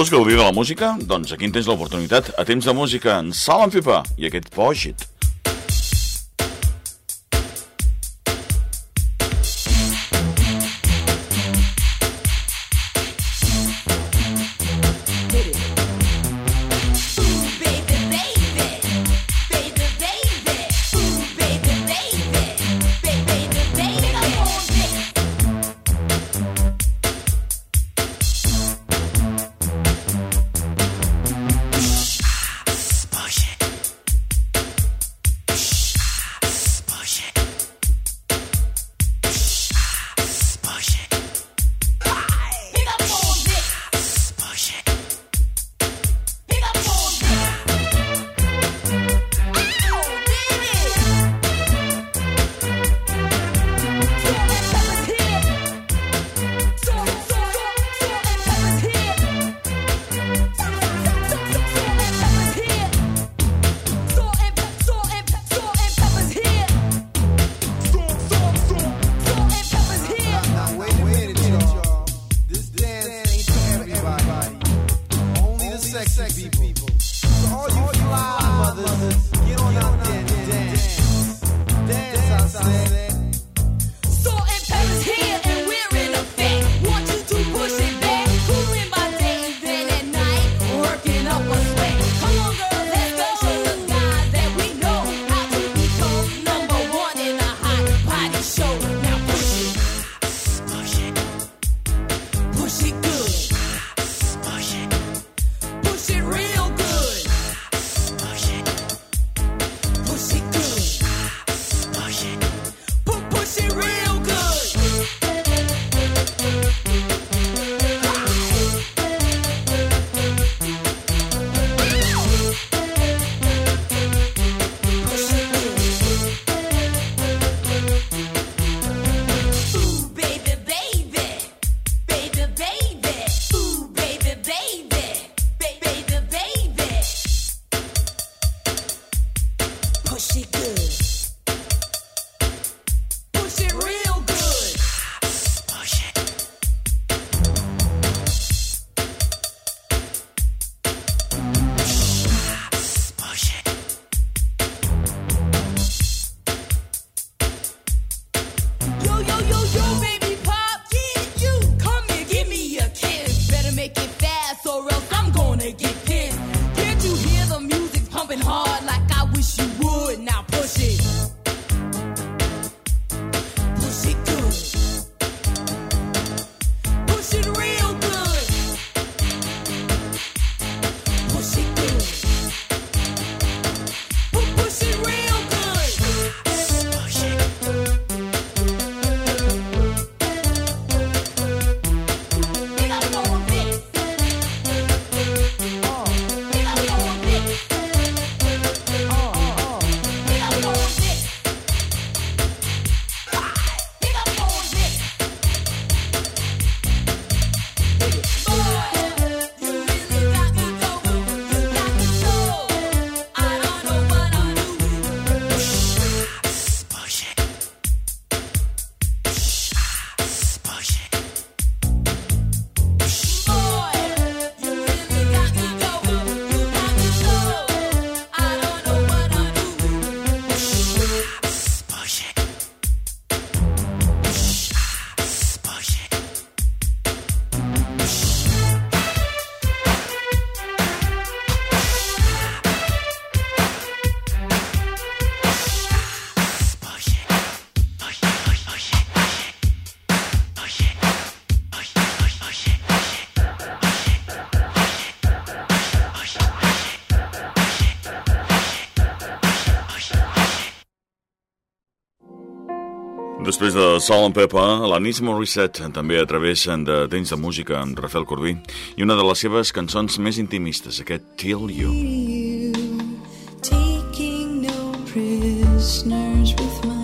Vols gaudir de la música? Doncs aquí en tens l'oportunitat. A temps de música, en Sal en Pipa i aquest Pògit. Després de Sol en Pepa, l'Anis Morissette també a través de Temps de Música amb Rafael Corbí i una de les seves cançons més intimistes, aquest Till You. Taking no prisoners with my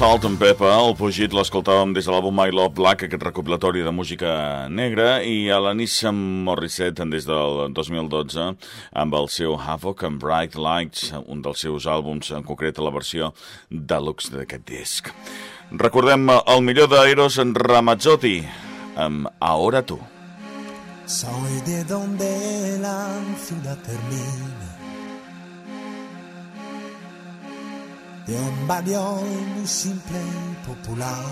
Salt and Pepper, el Fugit, l'escoltàvem des de l'àlbum My Love Black, aquest recopilatori de música negra, i a la Nissan Morissette des del 2012, amb el seu Havoc and Bright Lights, un dels seus àlbums, en concret la versió deluxe d'aquest disc. Recordem el millor d'Eros Ramazzotti, amb Ahora Tu. Soy de donde la ciudad termina, de un muy simple popular,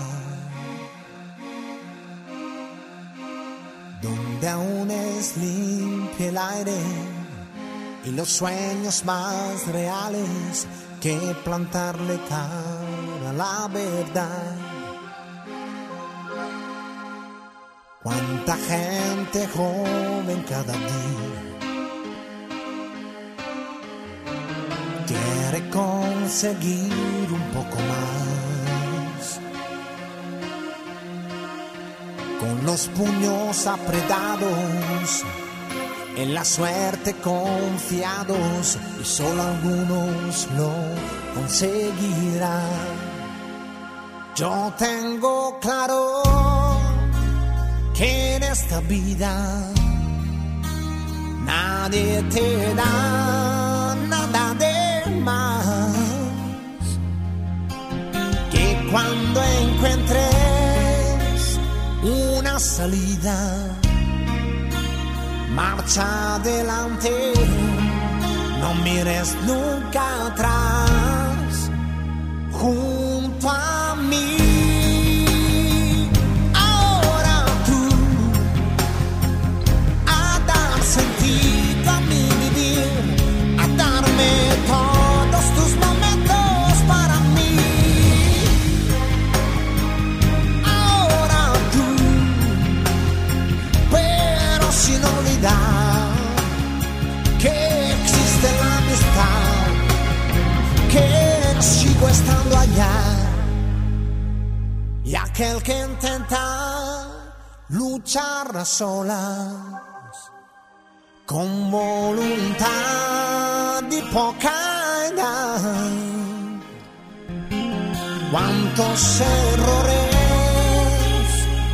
donde aún es limpio el aire y los sueños más reales que plantarle cara la verdad. Cuánta gente joven cada día quiere conseguir un poco más. Con los puños apretados, en la suerte confiados, y solo algunos lo conseguirán. Yo tengo claro que en esta vida nadie te da nada de más cuando encuentres una salida marcha adelante. No mires nunca atrás. Junto a a solas con voluntad y poca edad. Cuántos errores,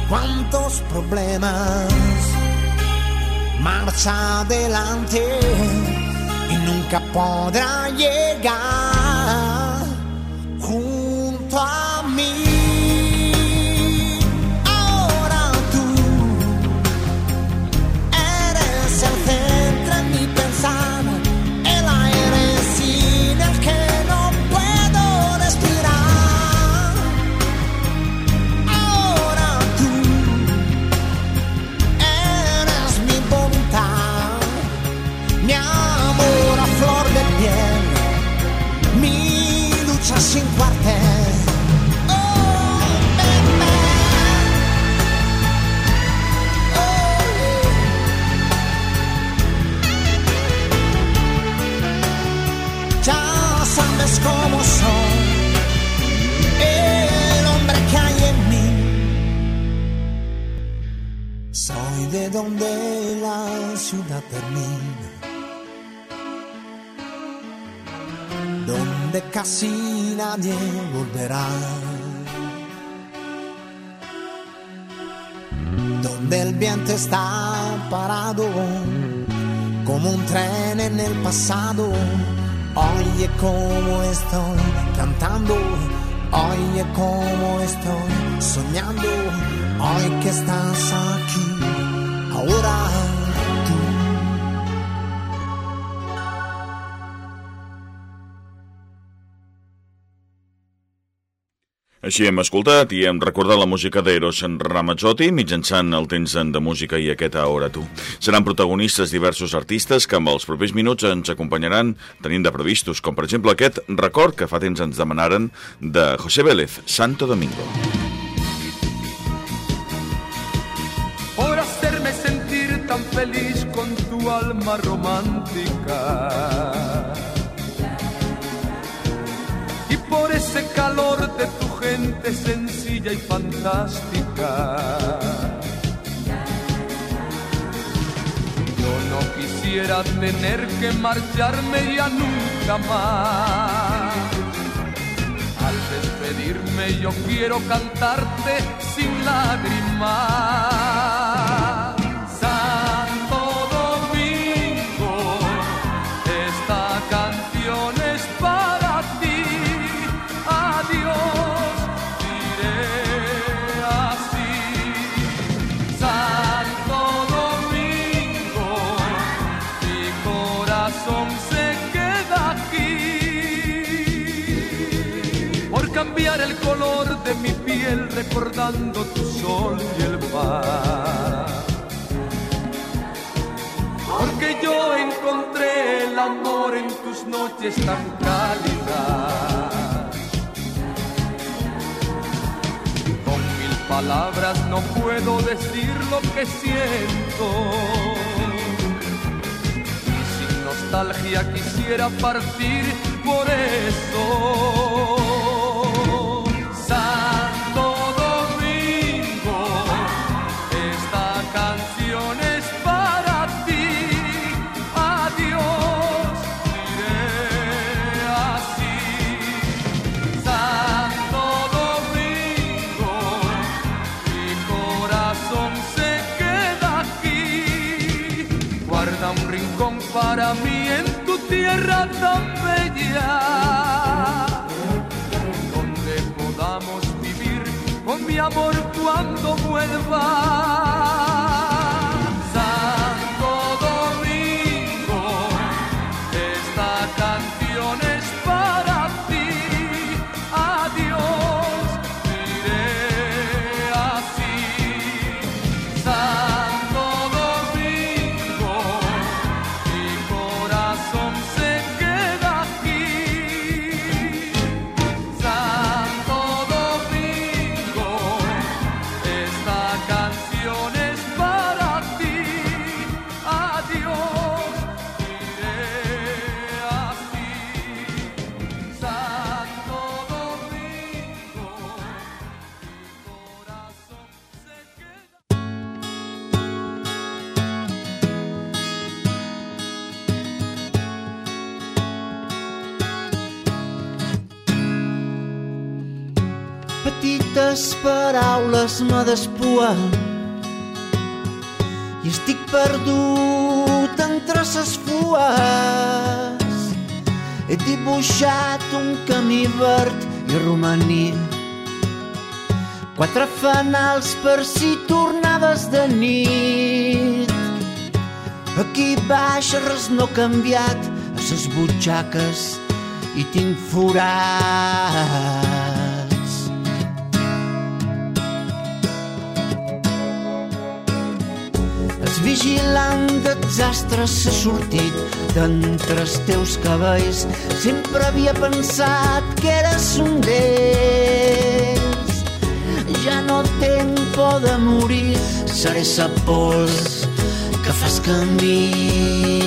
cuántos problemas, marcha adelante y nunca podrá llegar volverá. donde el viento está parado, como un tren en el pasado. Oye cómo estoy cantando, oye cómo estoy soñando, hoy que estás aquí, ahora Així hem escoltat i hem recordat la música d'Eros Ramazzotti mitjançant el temps de música i aquest Ahora tu. Seran protagonistes diversos artistes que amb els propers minuts ens acompanyaran tenint de previstos, com per exemple aquest record que fa temps ens demanaren de José Vélez, Santo Domingo. por hacerme sentir tan feliz con tu alma romántica. Y fantástica. Yo no quisiera tener que marcharme ya nunca más. Al despedirme yo quiero cantarte sin lágrimas. Recordando tu sol y el mar. Porque yo encontré el amor en tus noches tan cálidas. Con mil palabras no puedo decir lo que siento. Y sin nostalgia quisiera partir por eso. Mi amor cuando vuelva. Petites paraules me despuen i estic perdut entre ses fues. He dibuixat un camí verd i romaní quatre fanals per si tornaves de nit. Aquí baix res no ha canviat a ses butxaques i tinc forats. Vigilant de desastres s'ha sortit d'entre els teus cabells. Sempre havia pensat que eres un d'ells. Ja no tenc por de morir, seré sa pols que fas camí.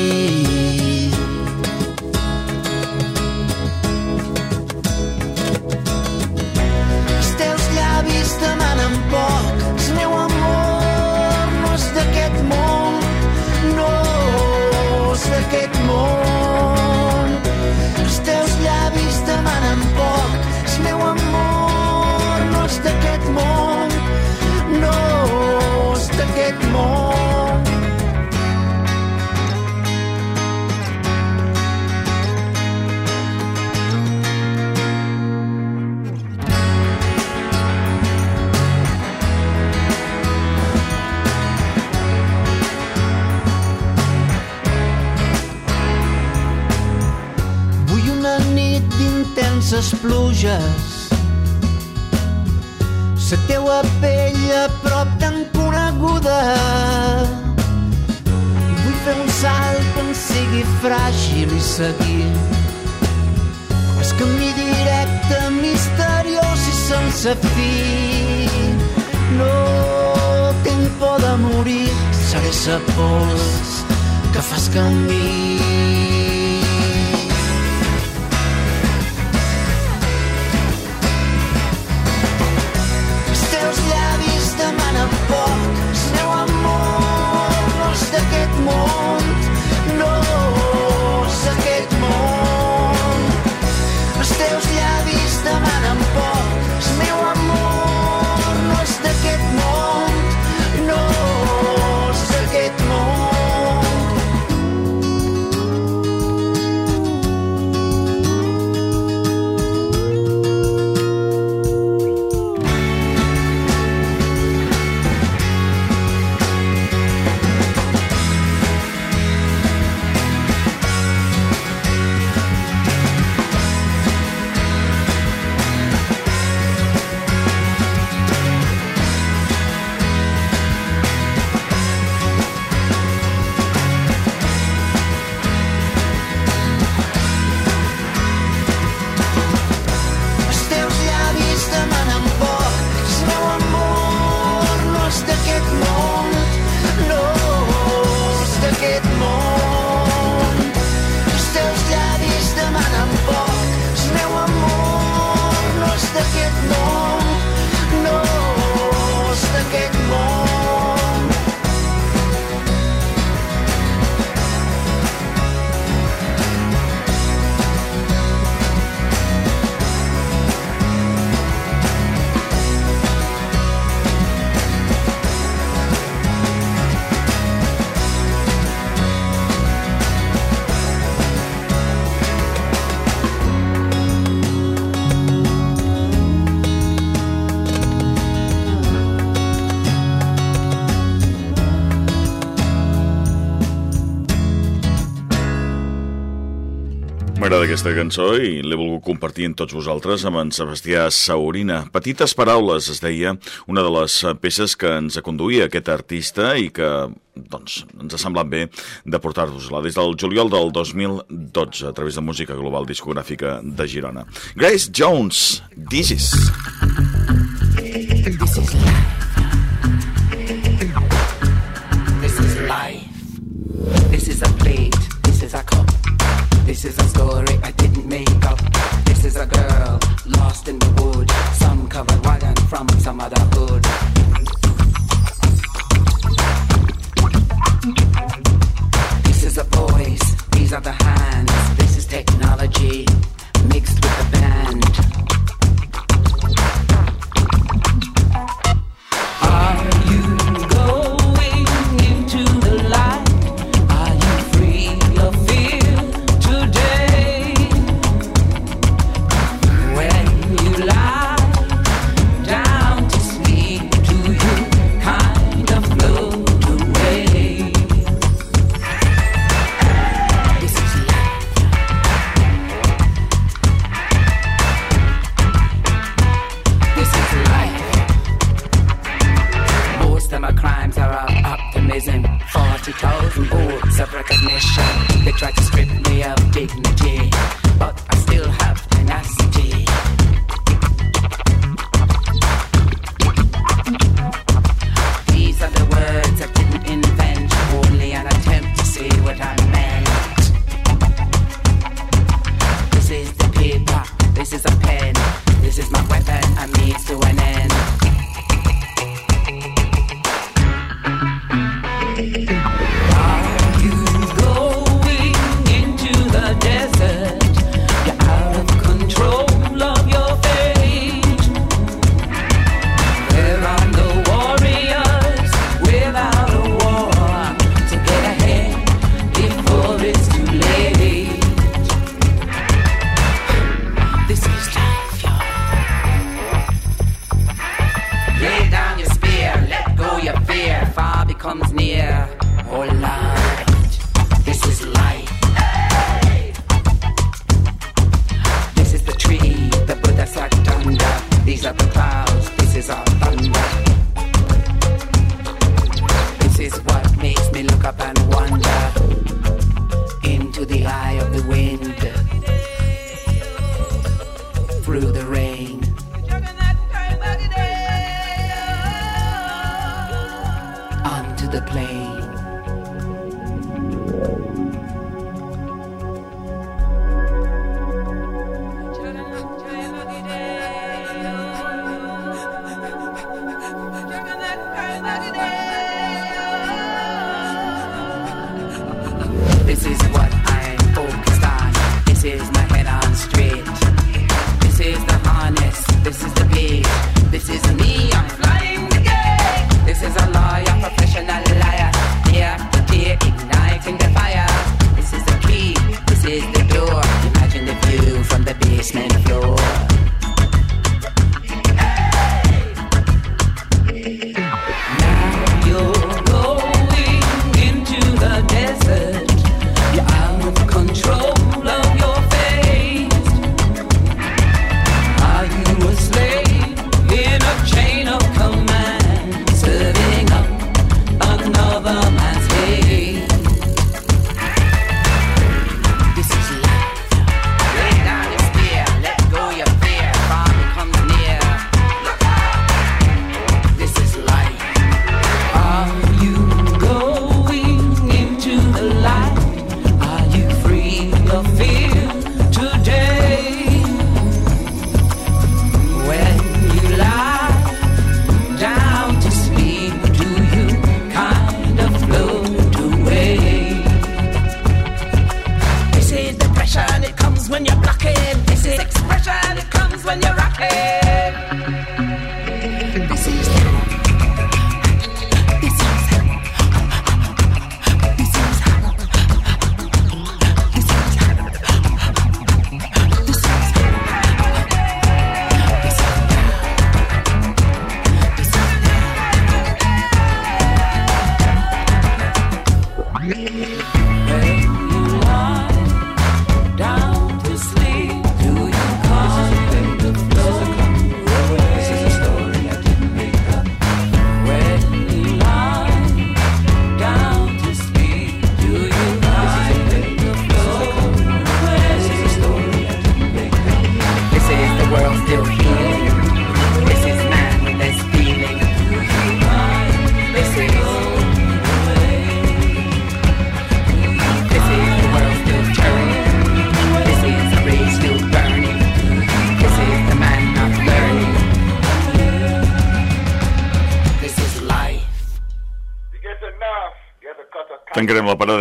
ses pluges la teua pell a prop tan coneguda. Vull fer un salt quan sigui fràgil i seguir. El camí directe misteriós i sense fi. No tinc por de morir seré la pols que fas canvi aquesta cançó i l'he volgut compartir amb tots vosaltres amb en Sebastià Saurina. Petites paraules, es deia, una de les peces que ens aconduïa aquest artista i que doncs, ens ha semblat bé de portar-vos-la des del juliol del 2012 a través de música global discogràfica de Girona. Grace Jones, Digis. Digis. track This is what I'm focused on. This is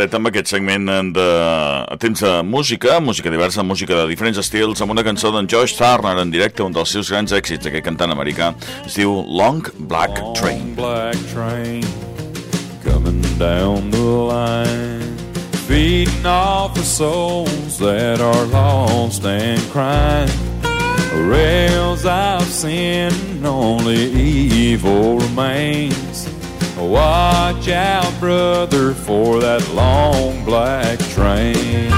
Paradeta amb aquest segment de a temps de música, música diversa, música de diferents estils, amb una cançó d'en Josh Turner en directe, un dels seus grans èxits, aquest cantant americà. Es diu Long Black Train. Long black train coming down the line, feeding off the souls that are lost and crying. Rails of sin, only evil remains. Watch out, brother, for that long black train.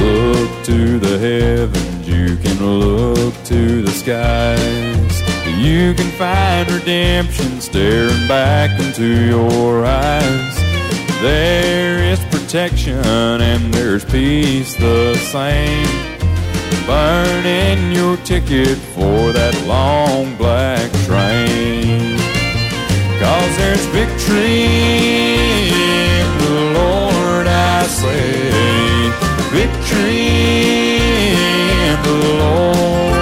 Look to the heavens, you can look to the skies. You can find redemption staring back into your eyes. There is protection and there's peace the same. Burning your ticket for that long black train. Cause there's victory in the Lord, I say. Victory in the Lord.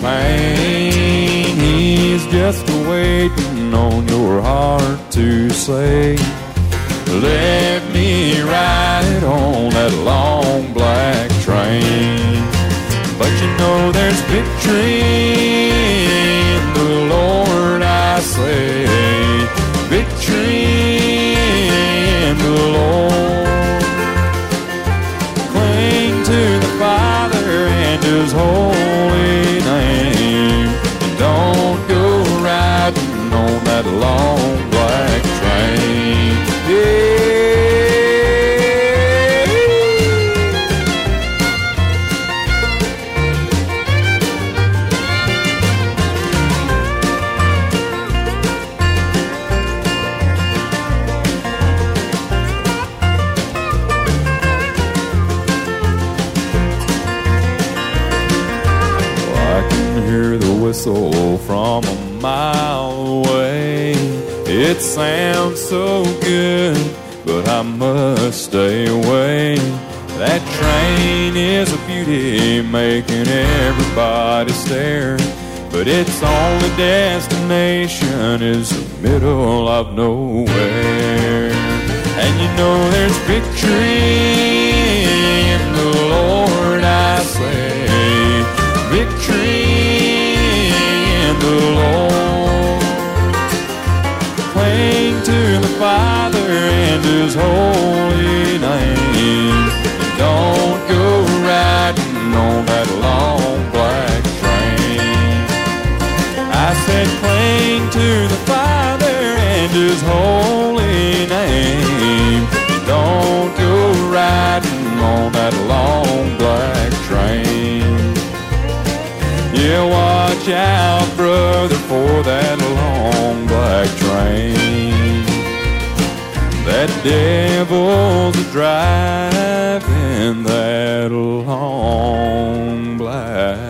Pain. He's just waiting on your heart to say, Let me ride on that long black train. But you know there's victory in the Lord, I say. His holy name. And don't go riding on that long black train. I said, cling to the Father and His holy name. And don't go riding on that long black train. Yeah, watch out, brother, for that long black train. That devil's driving that long black